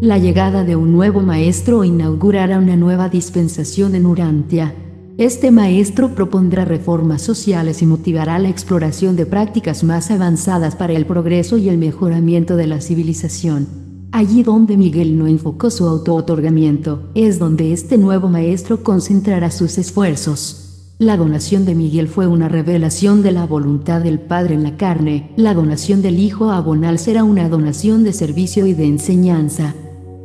La llegada de un nuevo maestro inaugurará una nueva dispensación en Urantia. Este maestro propondrá reformas sociales y motivará la exploración de prácticas más avanzadas para el progreso y el mejoramiento de la civilización. Allí donde Miguel no enfocó su auto-otorgamiento, es donde este nuevo maestro concentrará sus esfuerzos. La donación de Miguel fue una revelación de la voluntad del Padre en la carne. La donación del Hijo a Bonal será una donación de servicio y de enseñanza.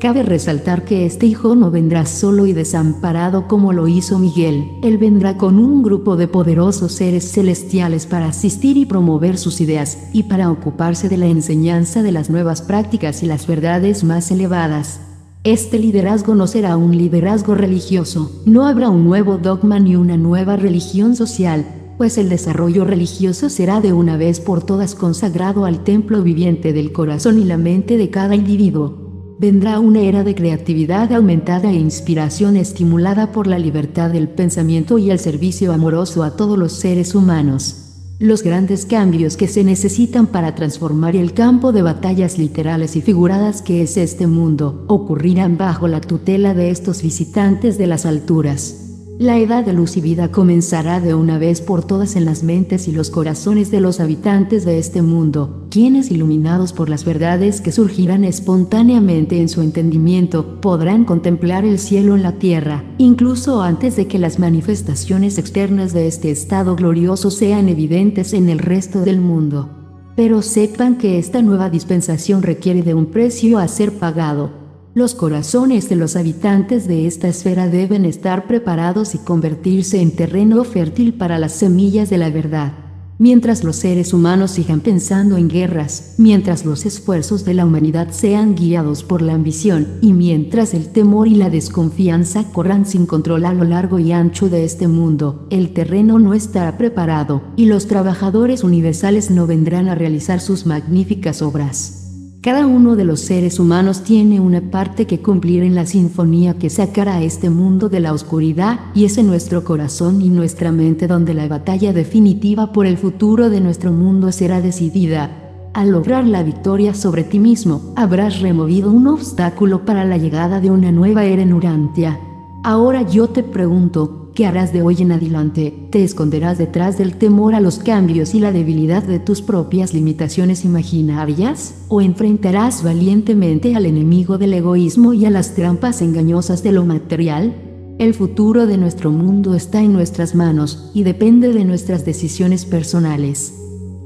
Cabe resaltar que este hijo no vendrá solo y desamparado como lo hizo Miguel, él vendrá con un grupo de poderosos seres celestiales para asistir y promover sus ideas, y para ocuparse de la enseñanza de las nuevas prácticas y las verdades más elevadas. Este liderazgo no será un liderazgo religioso, no habrá un nuevo dogma ni una nueva religión social, pues el desarrollo religioso será de una vez por todas consagrado al templo viviente del corazón y la mente de cada individuo. Vendrá una era de creatividad aumentada e inspiración estimulada por la libertad del pensamiento y el servicio amoroso a todos los seres humanos. Los grandes cambios que se necesitan para transformar el campo de batallas literales y figuradas que es este mundo ocurrirán bajo la tutela de estos visitantes de las alturas. La edad de luz y vida comenzará de una vez por todas en las mentes y los corazones de los habitantes de este mundo, quienes iluminados por las verdades que surgirán espontáneamente en su entendimiento, podrán contemplar el cielo en la tierra, incluso antes de que las manifestaciones externas de este estado glorioso sean evidentes en el resto del mundo. Pero sepan que esta nueva dispensación requiere de un precio a ser pagado, los corazones de los habitantes de esta esfera deben estar preparados y convertirse en terreno fértil para las semillas de la verdad. Mientras los seres humanos sigan pensando en guerras, mientras los esfuerzos de la humanidad sean guiados por la ambición, y mientras el temor y la desconfianza corran sin control a lo largo y ancho de este mundo, el terreno no estará preparado, y los trabajadores universales no vendrán a realizar sus magníficas obras. Cada uno de los seres humanos tiene una parte que cumplir en la sinfonía que sacará a este mundo de la oscuridad y es en nuestro corazón y nuestra mente donde la batalla definitiva por el futuro de nuestro mundo será decidida. Al lograr la victoria sobre ti mismo, habrás removido un obstáculo para la llegada de una nueva era en Urantia. Ahora yo te pregunto, ¿Qué harás de hoy en adelante? ¿Te esconderás detrás del temor a los cambios y la debilidad de tus propias limitaciones imaginarias? ¿O enfrentarás valientemente al enemigo del egoísmo y a las trampas engañosas de lo material? El futuro de nuestro mundo está en nuestras manos y depende de nuestras decisiones personales.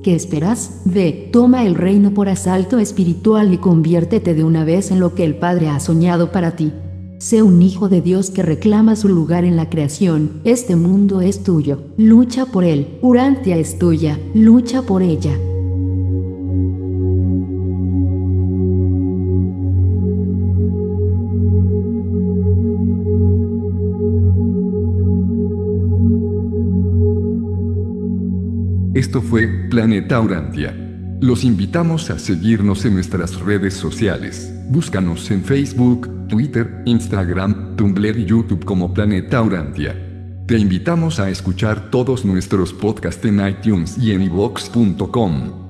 ¿Qué esperas? Ve, toma el reino por asalto espiritual y conviértete de una vez en lo que el Padre ha soñado para ti. Sé un hijo de Dios que reclama su lugar en la creación. Este mundo es tuyo. Lucha por él. Urantia es tuya. Lucha por ella. Esto fue Planeta Urantia. Los invitamos a seguirnos en nuestras redes sociales. Búscanos en Facebook, Twitter, Instagram, Tumblr y YouTube como Planeta Urantia. Te invitamos a escuchar todos nuestros podcasts en iTunes y en iVox.com.